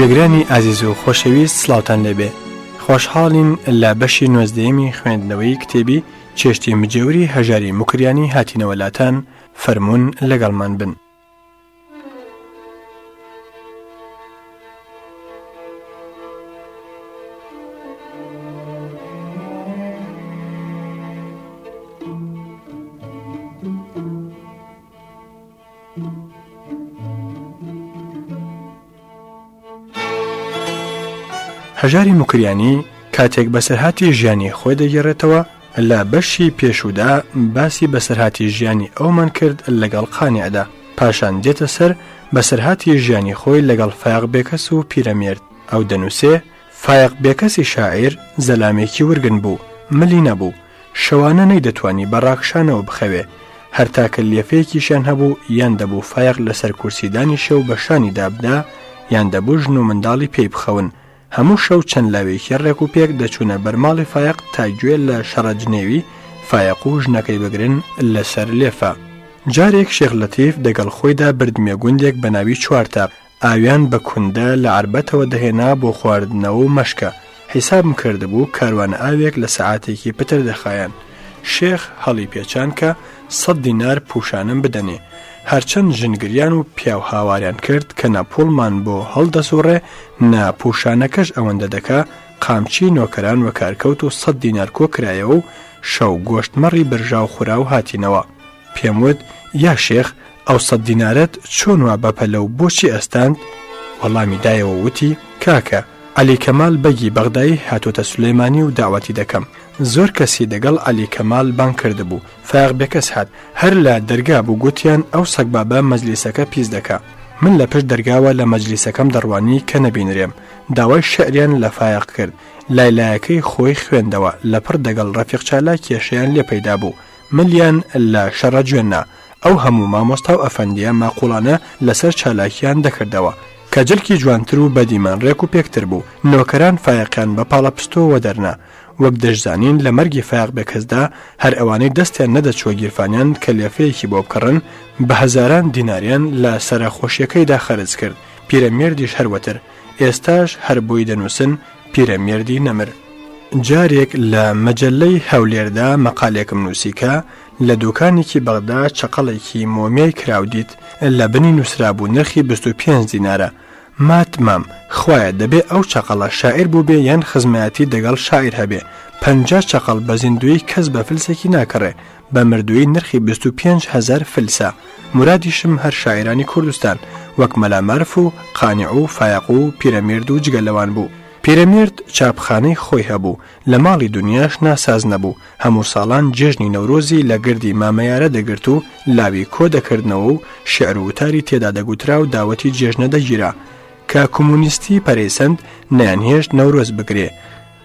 گوێگرانی ئازیز و خۆشەویست سلااوان لەبێ خۆشحاڵین لە بەشی نوێزدەیمی خوێندنەوەی کتێبی چێشتی مجێوری هەژاری مکریانی هاتینەوەلاتان فەرمونون لەگەڵمان بن. هەژاری مکریانی کاتێک بەسەرهاتی ژیانی خۆی دەگەڕێتەوە لە بەشی پێشودا باسی بەسەرهاتی ژیانی ئەومان کرد لەگەڵ قانیادا پاشان دێتە سەر بەسەرهاتی ژیانی خۆی لەگەڵ فایق بێکەس و پیرەمێرد ئەو دەنووسێ فایق بێکەسی شاعیر زەلامێکی ورگن بوو ملی نەبوو شەوانە نەیدەتوانی بەڕاکشانەوە بخەوێ هەرتاکە لێفەیەکیشان هەبوو یان دەبوو فایق لەسەر کورسیدانی شەو بە شانی دابدا یان دەبوو ژن و منداڵی پێی بخەون هەموو شەو چەند لاوێکی ڕێک و پێک دەچوونە بەرماڵی فایق تاگوێ لە شەڕەجنێوی فایق و ژنەکەی بگرن لەسەر لێفە. جارێک شێغلەتیف دەگەڵ خۆیدا بردمێ گوندێک بە ناوی چوارتە ئاویان بە کوندە لە عربەتەوە دەهێنا بۆ خواردنەوە و مەشکە حیسابم کردبوو کاروانە ئاوێک لە سعاتێکی پتر دەخایەن. شێخ هەڵی پێچان کە سەد دینار پوشانم بدەنێ هەرچەند ژنگریان و پیاو هاواریان کرد کە ناپۆلمان بۆ هەڵدەسوڕێ ناپۆشانەکەش ئەوەندە دەکا قامچی نۆکەران وە کارکەوت و سەد دینار کۆکرایەوە و شەو گۆشتمەڕی برژاو خورا و هاتینەوە پێم وت یا شێخ ئەو سەد دینارەت چۆن وا بەپەلە و بۆچی ئەستاند وەڵامی دایەوە وتی کاکە علی کەمال بەگی بەغدایی هاتوتە سلەیمانی و داواتی دەکەم زۆر کەسی دەگەڵ علی کەمال بان کردبوو فاق بێکەس هات هەر لە دەرگا بوو گوتیان ئەو سەگبابە مەجلیسەکە پیس دەکا من لە پشت دەرگاوە لە مەجلیسەکەم دەڕوانی کە نەبینرێم داوای شعریان لە فایق کرد لایلایەکەی خۆی خوێندەوە لەپڕ دەگەڵ ڕەفیق چالا کێشیان لێ پەیدا بوو ملیان لە شەڕە جوێننا ئەو هەموو مامۆستا و ئەفەندیە ماقولانە لەسەر چالاکیان دەکردەوە کە جلکی جوانتر و بەدیمان ڕێک و پێکتر بوو نۆکەران فایەقیان بە پاڵەپستۆوە دەرنا وەک دەشزانین لە مەرگی فایق بێکەسدا هەر ئەوانەی دەستیان نەدەچوە گیرفانیان کە لێفەیەکی بۆ بکڕن بە هزاران دیناریان لە سەرخۆشیەکەیدا خەرج کرد پیرەمێردیش هەروەتر ئێستاش هەر بووی دەنووسن پیرەمێردی نەمر جارێک لە مەجللەی هەولێردا مەقالێکم نووسیکە لە دوکانێکی بەغدا چقەڵێکی مۆمیای کراودیت لە بنی نووسرابوو نرخی 25 دینارە ماتمام خخوایە دەبێ ئەو چقەڵە شاعر بوو بێ یان خزمەتی دەگەڵ شاعر هەبێ پجا چقەڵ بە زیندوی کەس بە فلسێکی ناکەڕێ بە مردووی نرخی 25هزار فلسا مرادیشم هەر شاعرانی کوردستان وەک مەلامەرف و قانع و فایق و پیرەمێرد و جگەلەوان بوو پیرەمێرد چاپخانەی خۆی هەبوو لە ماڵی دنیاش ناساز نەبوو هەموو ساڵان جێژنی نەورۆزی لە گردی مامەیارە دەگرت و لاوی کۆ دەکردنەوە و شعر وتاری تێدا دەگوترا و داوەتی جێژنە دەگیرا کە کۆمونیستی پەرێسەند نیانهێشت نەورۆز بگرێ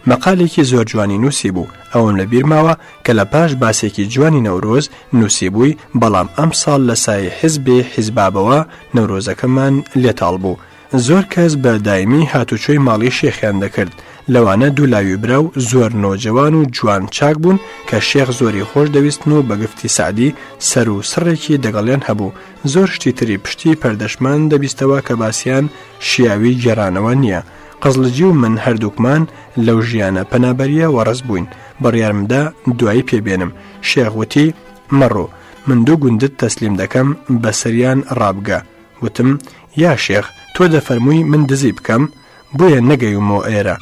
مەقالێکی زۆر جوانی نووسی بوو ئەوم لە بیرماوە کە لە پاش باسێکی جوانی نەورۆز نووسی بووی بەڵام ئەم ساڵ لە سای حزبێ حیزبابەوە نەورۆزەکەمان لێتال بوو زۆر کەس بە دایمی هاتوچۆی ماڵی شێخیان دەکرد لەوانە دوولاوی براو زۆر نۆجەوان و جوان چاک بوون کە شێخ زۆری خۆش دەویستن و بەگفتی سعدی سەر و سڕێکی دەگەڵیان هەبوو زۆر شتی تری پشتی پەردەشمان دەبیستەوە کە باسییان شیاوی گەرانەوە نییە. قزلجی و من هەردووکمان لەو ژیانە پەنابەریە وەڕز بووین بڕیارمدا دوایی پێبێنم شێغوتی مەڕۆ من دوو گوندت تەسلیم دەکەم بە سەریان ڕابگە وتم یا شێخ تۆ دەفەرمووی من دزی بکەم بۆیە نەگەیمەوە ئێرە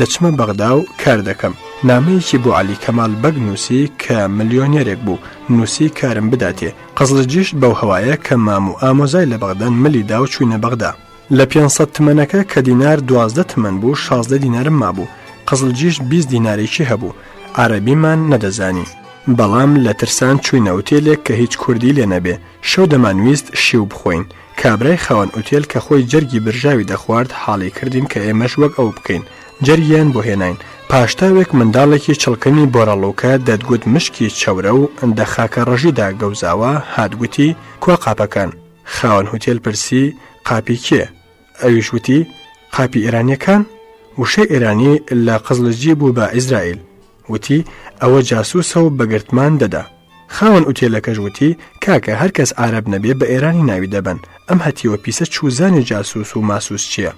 دەچمە بەغدا و کار دەکەم نامەیەکی بۆ علی کەمال بەگ نووسی کە ملیۆنێرێک بوو نووسی کارم بداتێ قزلجیش بەو هەوایە کە مام و ئامۆزای لە بەغدان ملیدا و چوینە بەغدا لە 500 تمەنەکە کە دینار دوازدە تمەن بوو 16 دینارم مابوو قزلجیش 20 دینارێکی هەبوو عربیمان نەدەزانی بەڵام لە ترسان چوینە ئوتێلێک کە هیچ کوردی لێ نەبێ شەو دەمانویست شیو بخۆین کابرای خاوەن ئوتێل کە خۆی جەرگی برژاوی دەخوارد حاڵی کردین کە ئێمەش وەک ئەو بکەین جەریان بۆ هێناین پاشتاوێک منداڵێکی چڵکنی بۆرەڵۆکە دەتگوت مشکی چەورە و ئەندە خاکە ڕژیدا گەوزاوە هاتگوتی کوا قاپەکان خاوەن هوتێل پرسی قاپی کێ ئەویش وتی قاپی ئێرانیەکان وشە ئێرانی لە قزلجی بوو بە ئیزرائیل وتی ئەوە جاسووسە و بەگرتمان دەدا خاوەن ئوتێلەکەش وتی کاکە هەر کەس ئارەب نەبێ بە ئێرانی ناوی دەبن ئەم هەتیوە پیسە چوزانی جاسووس و ماسووس چییە؟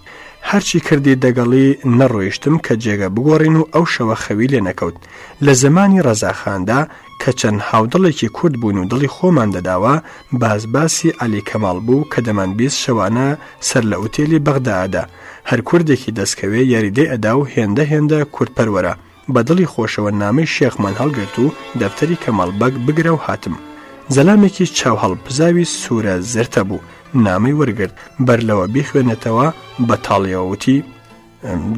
هەرچی کردی دەگەڵی نەڕۆیشتم کە جێگە بگۆڕین و ئەو شەوە خەوی لێ نەکەوت لە زمانی ڕەزاخاندا کە چەند هاودڵێکی کورد بوون و دڵی خۆمان دەداوە بازباسی علی کەماڵ بوو کە دەمان بیست شەوانە سەر لە ئوتێلی بەغدادا هەر کوردێکی دەستکەوێ یاریدەی ئەدا و هێندە هێندە کورتپەروەرە بە دڵی خۆشەوە نامی شێخمان هەڵگرت و دەفتەری کەمەڵبەگ بگرە و هاتم زەلامێکی چاو هەڵپزاوی سوورە زرتە بوو نامی وەرگرت بەر لەوە بیخوێنێتەوە بە تاڵیەوەوتی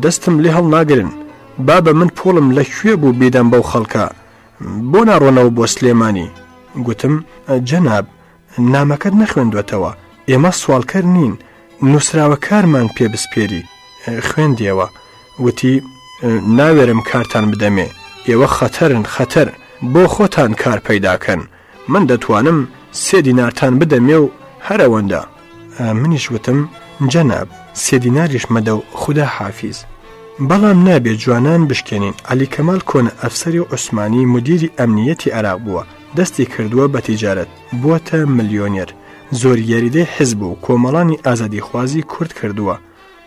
دەستم لێ هەڵ ناگرن با بە من پۆڵم لەکوێ بوو بێدەم بەو خەڵکە بۆ ناڕۆنەوە بۆ سلێمانی گوتم جەناب نامەکەت نەخوێندوێتەوە ئێمە سوالکەر نین نووسراوە کارمان پێ بسپێری خوێندیەوە وتی ناوێرم کارتان بدەمێ ئێوە خەتەرن خەتەر بۆ خۆتان کار پەیداکەن من دەتوانم سێ دینارتان بدەمێ و هەرەوەندە منیش وتم جەناب سێدیناریش مەدە و خوددا حافیز بەڵام نابێت جوانان بشکێنین علی کەمال کۆنە ئەفسری و عوسمانی مدیری ئەمنیەتی عراق بووە دەستی کردووە بە تیجارەت بووە ملیۆنێر زۆر یاریدەی حزب و کۆمەڵانی ئازادی خوازی کورد کردووە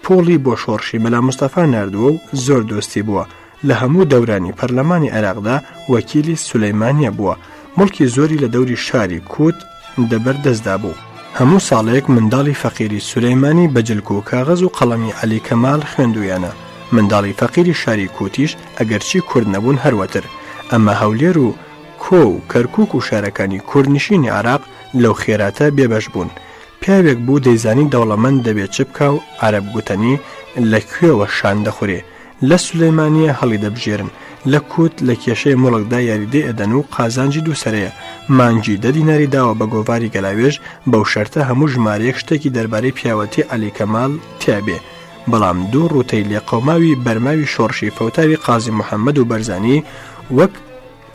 پۆڵی بۆ شۆڕشی مەلا مستەفا نردووە و زۆر دۆستی بووە لە هەموو دەورانی پەرلەمانی عێراقدا وەکیلی سولەیمانە بووە ملکی زۆری لە دەوری شاری کووت دەبەر دەستدا بوو هەموو ساڵەیەک منداڵی فەقیری سولەیمانی بەجلکو و کاغز و قەڵەمی علی کەمال خوێندویانە منداڵی فەقیری شاری کوتیش ئەگەرچی کورد نەبوون هەروەتر ئەمە هەولێر و کۆ و کەرکک و شارەکانی کوردنشینی عراق لەو خێراتە بێبەش بوون پیاوێک بوو دەیزانی دەوڵەمەند دەبێت چ بکە و عرب گوتنی لەکوێوە شان دەخورێ لە سولەیمانە هەڵی دەبژێرن لە کووت لە کێشەی مڵکدا یاریدێ ئەدەن و قازانجی دووسەرەیە مانجی دەدیناری داوە بە گۆڤاری گەلاوێژ بەو شەرتە هەموو ژمارەیەک شتێکی دەربارەی پیاوەتی علیکەمال تیاابێ بەڵام دوو ڕوتەی لێ قەوماوی بەرماوی شۆڕشی فەوتاوی قازی محەممەد و بەرزانی وەک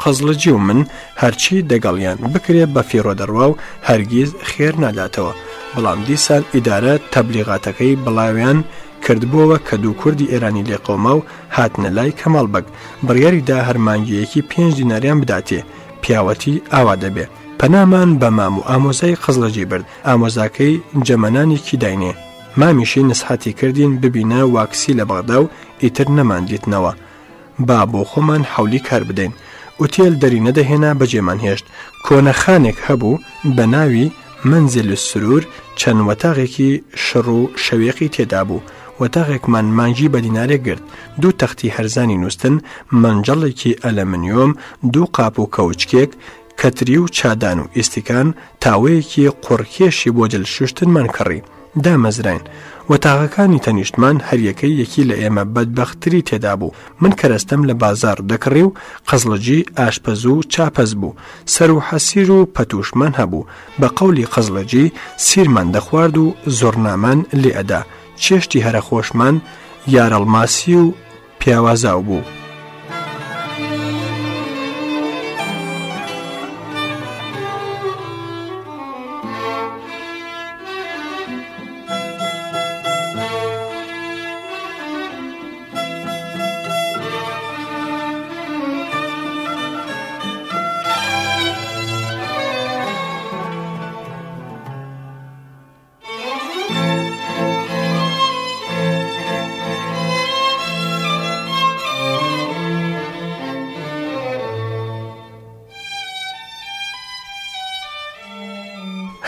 قەزلجی و من هەرچی دەگەڵیان بکرێت بە فێڕۆ دەڕوا و هەرگیز خێر ناداتەوە بەڵام دیسان ئیدارە تەبلیغاتەکەی بڵاویان کردبووەوە کە دوو کوردی ئێرانی لێقۆما و هاتنە لای کەمەڵ بەگ بڕیاریدا هەرمانگیەکی پێنج دیناریان بداتێ پیاوەتی ئاوا دەبێ پەنامان بە مام و ئامۆزای خزلەجی برد ئامۆزاکەی جەمەنانێکی داینێ مامیشی نسحاتی کردین ببینە واکسی لە بەغدا و ئیتر نەماندیتنەوە با بۆ خۆمان حولی کار بدەین ئوتێل دەری نەدەهێنا بەجێمان هێشت کۆنەخانێک هەبوو بە ناوی منزل سرور چەند وەتاغێکی شڕ و شەوێقی تێدا بوو وەتاغێکمان مانجی بە دینارێک گرت دوو تەختی هەرزانی نووسن منجەڵێکی ئەلەمنیۆم دوو قاپ و کەوچکێک کەتری و چادان و ئیسیکان تاوەیەکی قوڕکێشی بۆ جلشوشتنمان کڕی دامەزراین وەتاغەکانی تەنیشتمان هەریەکەی یەکی لە ئێمە بەدبختری تێدا بوو من کەرەستەم لە بازار دەکڕی و قەزڵجی ئاشپەز و چاپەز بوو سەر و حەسیر و پەتوشمان هەبوو بە قولی قەزڵجی سیرمان دەخوارد و زۆرنامان لێ ئەدا چێشتی هەرە خۆشمان یارەڵماسی و پیاوازاو بوو.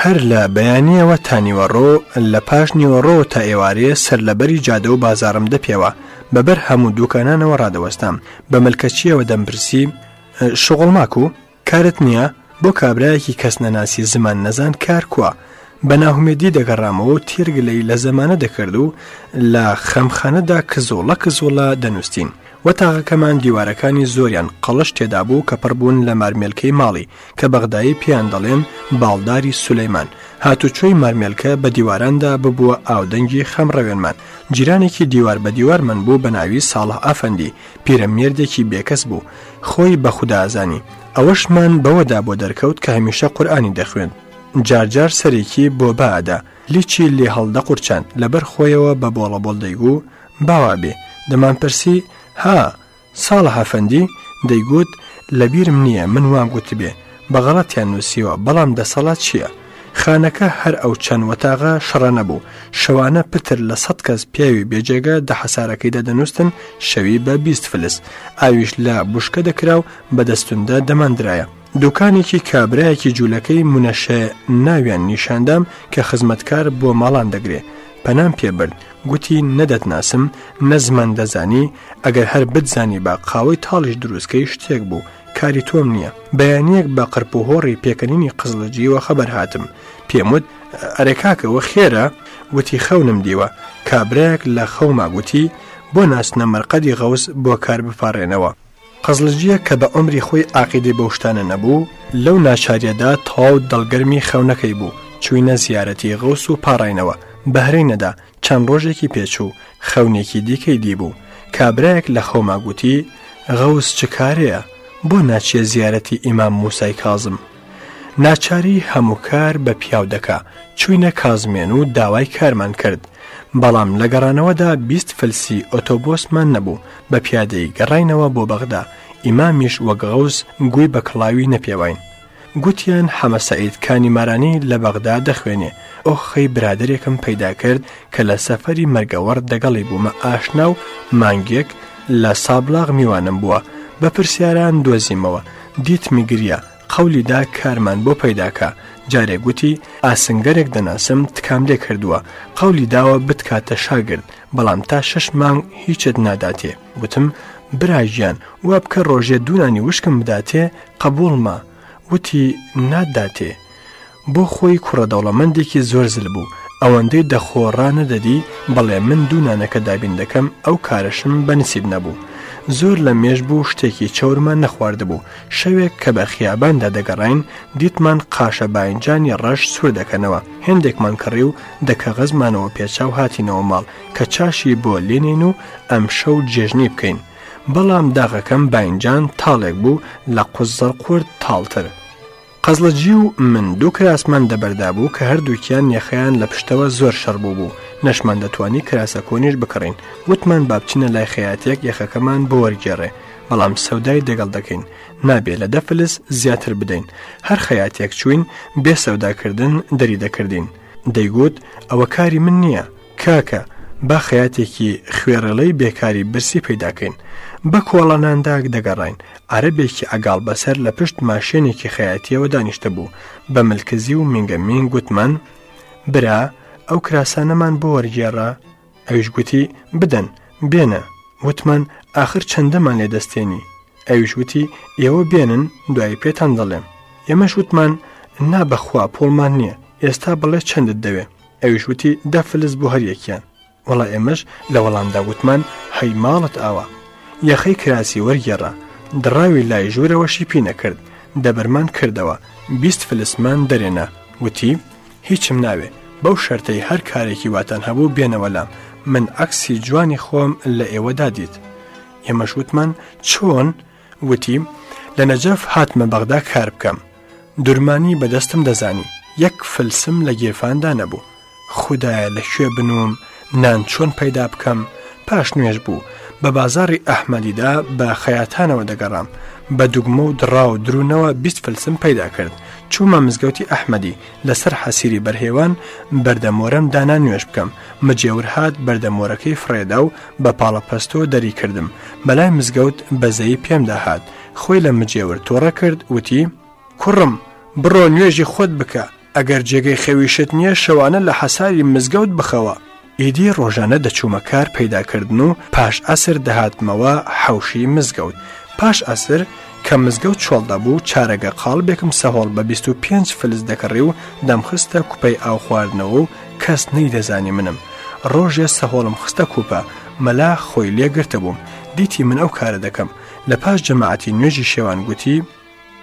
هەر لە بەیانیەوە تانیوەڕۆ لە پاش نیوەڕۆ تا ئێوارێ سەر لەبەری جادە و بازارم دەپێوە بەبەر هەموو دوکانانەوە ڕادەوەستام بە ملکەچیەوە دەمپرسی شغڵ ماکو کارت نییە بۆ کابراایەکی کەس نەناسی زمان نەزان کار کووە بە ناهومێدی دەگەڕامەوە تیرگلەی لە زەمانە دەکرد و لە خەمخانەدا کزۆڵە کزۆڵە دەنووسین و تاقەکەمان دیوارەکانی زۆریان قەڵش تێدابوو کە پڕبوون لە مارمێلکەی ماڵی کە بەغدایی پیان دەڵێن باڵداری سولەیمان هاتوچۆی مارمێلکە بە دیواراندا ببووە ئاودەنگی خەمڕەوێنمان جیرانێکی دیوار بە دیوارمان بوو بە ناوی ساڵح ئافەندی پیرەمێردێکی بێکەس بوو خۆی بە خوددازانی ئەوەشمان بەوەدا بۆ دەرکەوت کە هەمیشە قورآانی دەخوێن جارجار سەرێکی بۆ بادا لیچی لێ هەڵدە قورچند لەبەر خۆیەوە بە بۆڵە بۆڵدەیگو باوا بێ دەمانپرسی ها ساڵە هەفەندی دەیگوت لەبیرم نییە من وام گوتبێ بەغڵەتیان نووسیوە بەڵام دەسەڵات چییە؟ خانەکە هەر ئەو چەند وەتاغا شڕە نەبوو شەوانە پتر لە سەد کەس پیاوی بێجێگە دە حەسارەکەی دەدەنووسن شەوی بە بیست فلس ئاویش لە بشکە دەکرا و بەدەستوندا دەماندرایە دوکانێکی کابراایەکی جوولەکەی منەشە ناویان نیشاندام کە خزمەتکار بۆ ماڵان دەگرێت پەنام پێبرد گوتی نەدەتناسم نەزمان دەزانی ئەگەر هەر بتزانی با قاوەی تاڵیش دروستکەی شتێک بوو کاری تۆم نییە بەیانەک بە قەرپۆهۆڕی پێکەنینی قزلجیوە خەبەر هاتم پێموت ئەرێکاکەوە خێرە وتی خەونم دیوە کابراەک لە خەوما گوتی بۆ ناسنە مەرقەدی غەوز بۆ کار بپارڕێنەوە قزلجیە کە بە ئەمری خۆی عقیدی بەشتانە نەبوو لەو ناچاریەدا تاو دڵگەرمی خەونەکەی بوو چوینە زیارەتی غەوس و پاڕینەوە بەهرینەدا چەند ڕۆژێکی پێچوو خەونێکی دیکەی دیبوو کابراەک لە خۆماگوتی غەوس چ کارەیە بۆ ناچیە زیارەتی ئیمام موسای کازم ناچاری هەموو کار بە پیاو دەکا چوینە کازمێن و داوای کارمان کرد بەڵام لە گەڕانەوەدا بیست فلسی ئۆتۆبۆسمان نەبوو بە پیادەی گەڕینەوە بۆ بەغدا ئیمامیش وەگەوز گوێی بە کڵاوی نەپێواین گوتیان حەمەسەعید کانیمارانی لە بەغدا دەخوێنێ ئۆ خەی برادێکم پەیدا کرد کە لە سەفەری مەرگەوەڕ دەگەڵی بوومە ئاشنا و مانگێک لە سابلاغ میوانم بووە بە پرسیاران دۆزیمەوە دیت میگریە قولیدا کارمان بۆ پەیداکە جارێ گوتی ئاسنگەرێک دەناسم تکام لێ کردووە قولی داوە بتکاتە شاگرد بەڵام تا شش مانگ هیچت ناداتێ وتم براژیان وە بکە ڕۆژێ دوونانی وشکم بداتێ قبولمە وتی ناداتێ بۆ خۆی کوڕە دەوڵەمەندێکی زۆر زل بوو ئەوەندەی دەخۆڕانە دەدی بەڵێ من دوونانەکە دابین دەکەم ئەو کارشم بەنسیب نەبوو زۆر لە مێش بوو شتێکی چاورمان نەخواردبوو شەوێک کە بە خیاباندا دەگەڕین دیتمان قاشە باینجانی ڕەش سوور دەکەنەوە هێندێکمان کڕی و دەکە غەزمانەوە پێچاو هاتینەوە ماڵ کە چاشی بۆ لێنین و ئەم شەو جێژنی بکەین بەڵام داغەکەم باینجان تاڵێک بوو لە قوزەر قورد تاڵتر قەزلەجی و من دوو کراسمان دەبەردا بوو کە هەردووکیان نێخیان لە پشتەوە زۆر شەربوو بوو نەشمان دەتوانی کراسە کۆنیش بکڕین وتمان بابچینە لای خەیاتێک یەخەکەمان بۆ وەرگێڕێ بەڵام سەودای دەگەڵ دەکەین نابێت لە دەفلس زیاتر بدەین هەر خەیاتێک چوین بێ سەوداکردن دەری دەکردین دەیگوت ئەوە کاری من نییە کاکە با خەیاتێکی خوێڕەڵەی بێکاری برسی پیداکەین بە کۆڵە نانداک دەگەڕین عربێکی ئەگال بەسەر لە پشت ماشێنێکی خەیەتیەوە دانیشتە بوو بە ملکزی و منگەمین گوتمان برا ئەو کراسانەمان بۆ وەرگێڕە ئەویش گوتی بدەن بێنە وتمان آخر چەندەمان لێ دەستێنی ئەویش وتی ئێوە بێنن دوای پێتان دەڵێم ئێمەش وتمان نابەخوا پۆڵمان نییە ئێستا بڵێ چەندت دەوێ ئەویش وتی دەفلس بۆ هەریەکیان وەڵا ئێمەش لە وەڵامدا وتمان هەی ماڵت ئاوە یەخەی کراسی وەرگێڕە دراوی لای ژوورەوەشی پی نەکرد دەبەرمان کردەوە بیست فلسمان دەرێنە وتی هیچم ناوێ بەو شەرتەی هەر کارێکی واتان هەبوو بێنەوەلام من عکسی جوانی خۆم لە ئێوەدا دیت ئێمەشوتمان چۆن وتی لە نەجەف هاتمە بەغدا کار بکەم دوورمانی بەدەستم دەزانی یەک فلسم لە گێفاندا نەبوو خدایە لەکوێ بنوم نان چۆن پەیدا بکەم پاش نوێژ بوو بە بازاری ئەحمەدیدا بە خەیاتانەوە دەگەڕام بە دوگمە و دڕا و درونەوە بیست فلسم پیدا کرد چوومە مزگەوتی ئەحمەدی لەسەر حەسیری بەرهێوان بەردەمۆرم دانا نوێش بکەم مجێور هاات بەردەمۆرەکەی فڕێدا و بە پاڵەپەستۆ دەری کردم بەلای مزگەوت بەزەی پێم داهات خۆی لە مجێور تۆڕە کرد وتی کوڕم بڕۆ نوێژی خۆت بکە ئەگەر جێگەی خەویشت نییە شەوانە لە حەساری مزگەوت بخەوە ئیدی ڕۆژانە دەچوومە کار پەیداکردن و پاش ئەسر دەهاتمەوە حوشی مزگەوت پاش ئەسر کە مزگەوت چۆڵدەبوو چارەگە قاڵ بێکم سەهۆڵ بە 25 فلز دەکەڕی و دەمخستە کوپەی ئاو خواردنەوە و کەس نەی دەزانی منم ڕۆژێ سەهۆڵم خستە کوپە مەلا خۆی لێگرتە بووم دیتی من ئەو کارە دەکەم لە پاش جەماعتی نوێژی شێوان گوتی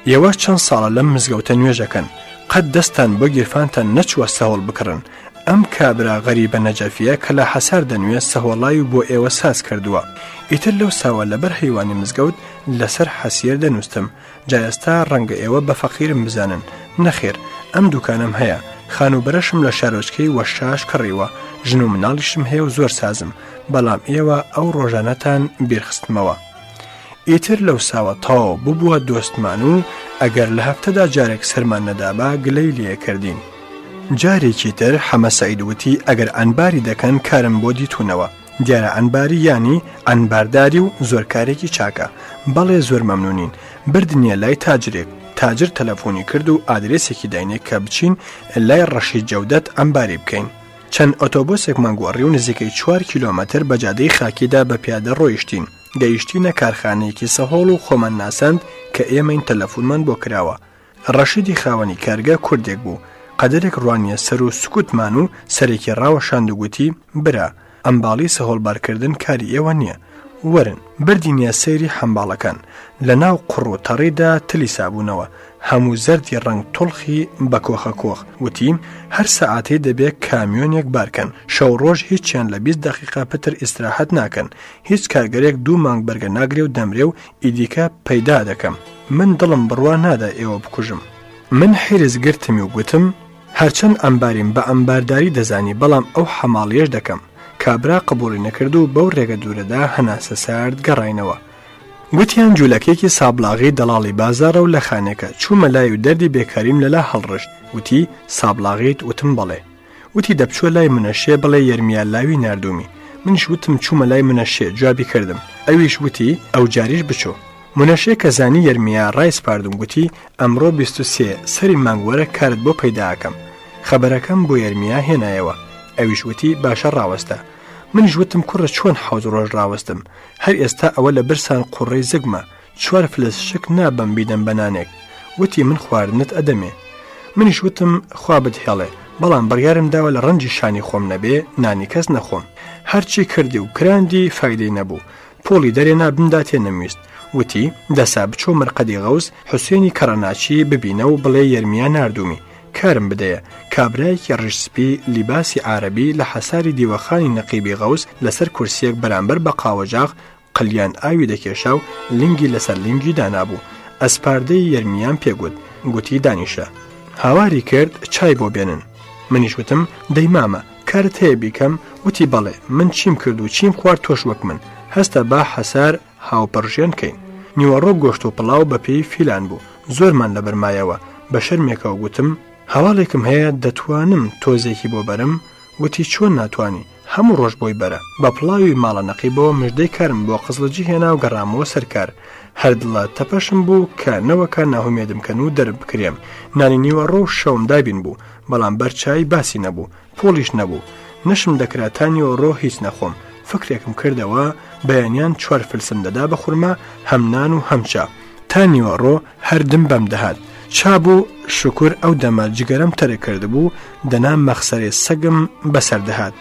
ئێوە چەند ساڵە لەم مزگەوتە نوێژەکەن قەت دەستان بۆ گیرفانتان نەچوە سەهۆڵ بکڕن ئەم کابرا غەریبە نەجەفیە کە لە حەسەر دەنوێت سەهۆڵای و بۆ ئێوە ساز کردووە ئیتر لەو ساوە لەبەر حیوانی مزگەوت لەسەر حەسیر دەنووسم جایستا ڕەنگە ئێوە بە فەقیرم بزانن نەخێر ئەم دوکانم هەیە خانوبەرشم لە شارۆچکەی وەشاش کڕیوە ژن و مناڵیشم هەیە و زۆر سازم بەڵام ئێوە ئەو ڕۆژانەتان بیرخستمەوە ئیتر لەو ساوە تاو ببووە دۆستمان و ئەگەر لە هەفتەدا جارێک سەرمان نەدابا گلەی لێ کردین. جارێکی تر حەمەسەیدوتی ئەگەر ئەنباری دەکەن کارم بۆ دیتونەوە دیارە ئەنباری ینی ئەنبارداری و زۆرکارێکی چاکە بەڵێ زۆر مەمنونین بردنیە لای تاجرێک تاجر تەلەفۆنی کرد و ئادرسێکی داینێک کە بچین لای ڕەشی جەودەت ئەمباری بکەین چەند ئۆتۆبۆسێک مانگۆڕی و نزیکەی 4 کیلومتر بە جادەی خاکیدا بە پیادە ڕۆیشتین گەیشتینە کارخانەیەکی سەهۆڵ و خۆمان ناسند کە ئێمەین تەلەفۆنمان بۆ کراوە ڕەشیدی خاوەنی کارگە کوردێک بوو قەدرێک ڕوانیە سەر و سکوتمان و سەرێکی ڕاوەشاند وگوتی برا ئەمباڵی سەهۆڵبارکردن کاری ئێوە نییە وەرن بردینە سەیری هەمباڵەکان لە ناو قڕ و تەڕیدا تلی سابوونەوە هەموو زەردی ڕنگ تڵخی بە کۆخە کۆخ وتیم هەر سەعاتی دەبێت کامیۆنێک بارکەن شەو ڕۆژ هیچیان لە 20 دقیقا پتر ئیسراحەت ناکەن هیچ کارگەرێک دوو مانگ بەرگە ناگرێ و دەمرێ و ئیدیکە پەیدا دەکەم من دڵم بڕوا نادا ئێوە بکوژم من حیرز گرتمی و گوتم هەرچەند ئەمباریم بە ئەمبارداری دەزانی بەڵام ئەو حەماڵیەش دەکەم کابرا قبولی نەکرد و بەو ڕێگە دوورەدا هەناسە سارد گەڕینەوە گوتیان جوولەکێکی سابلاغی دەڵاڵی بازارە و لە خانەکە چوومە لای و دەردی بێکاریم لەلا هەڵڕشت وتی سابلاغیت وتم بڵێ وتی دەپچوە لای منەشێ بڵێ یەرمیا لاوی نردومی منش وتم چوومە لای منەشێ جوابی کردم ئەویش وتی ئەو جاریش بچوو منەشێ کەزانی یەرمیا ڕایسپاردم گوتی ئەمڕۆ 23 سەری مانگوەرە کارت بۆ پەیداکەم خەبەرەکەم بۆ یەرمیا هێنایەوە ئەویشوتی باشە ڕاوەستە من ژوتم کوڕە چۆن حوز ڕۆژ ڕاوستم هەر ئێستا ئەوە لە برسان قوڕی زگمە چوار فلس شک نابم بیدەم بەنانێک وتی من خواردنت ئەدەمێ منیش وتم خوابت هێڵێ بەڵام بڕیارم داوە لە ڕەنجی شانی خۆم نەبێ نانی کەس نەخۆم هەرچی کردی و کراندی فیدەی نەبوو پۆلی دەرێ نابمدا تێ نەویست وتی دەسا بچۆ مرقەدی غەوز حوسێنی کەڕەناچی ببینە و بڵێ یەرمیا نردومی کارم بدەیە کابرایەکی ڕیشسپی لیباسی عربی لە حەساری دیوەخانی نەقیبی غەوس لەسەر کورسیەک بەرامبەر بە قاوەجاغ قلیان ئاوی دەکێشا و لنگی لەسەر لنگی دانابوو ئەسپاردەی یەرمیان پێگوت گوتی دانیشە هاواری کرد چای بۆ بێنن منیشوتم دەیمامە کارت هەیە بیکەم وتی بەڵێ من چیم کرد و چیم خوارد تۆش وەک من هەستە با حەسار هاوپەڕژێنکەین نیوەڕۆ گۆشت و پڵاو بەپێی فیلان بوو زۆرمان لە بەرمایەوە بە شەرمێکە و گوتم هەواڵێکم هەیە دەتوانم تۆزێکی بۆ بەرم وتی چۆن ناتوانانی هەموو ڕۆژ بۆی بەرە بە پڵاوی ماڵە نەقیبەوە مژدەی کارم بۆ قزلجی هێنا و گەڕامەوە سەرکار هەردڵە تەپەشم بوو کە نەوەکە ناهومێدمکەن و دەرب بکرێم نانی نیوە ڕۆ شەوم دابین بوو بەڵام بەرچای باسی نەبوو پۆلیش نەبوو نشم دەکراتانیەوە ڕۆ هیچ نەخۆم فکرێکم کردەوە بەیانیان چوار فلسم دەدا بە خورما هەمنان و هەمچا تا نیوە ڕۆ هەردم بەم دەهات چابوو شکر ئەو دەما جگەرم تەرە کرده بوو دەنا مەخسەرێ سەگم بەسەردەهات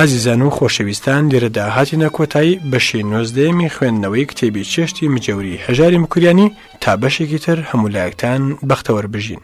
ئازیزان و خۆشەویستان لێرە داهاتینە کۆتایی بەشی نۆزدەیەمی خوێندنەوەی کتێبی چێشتی مجەوری هەژاری مکوریانی تا بەشێکی تر هەمولایەکتان بەختەوەربژین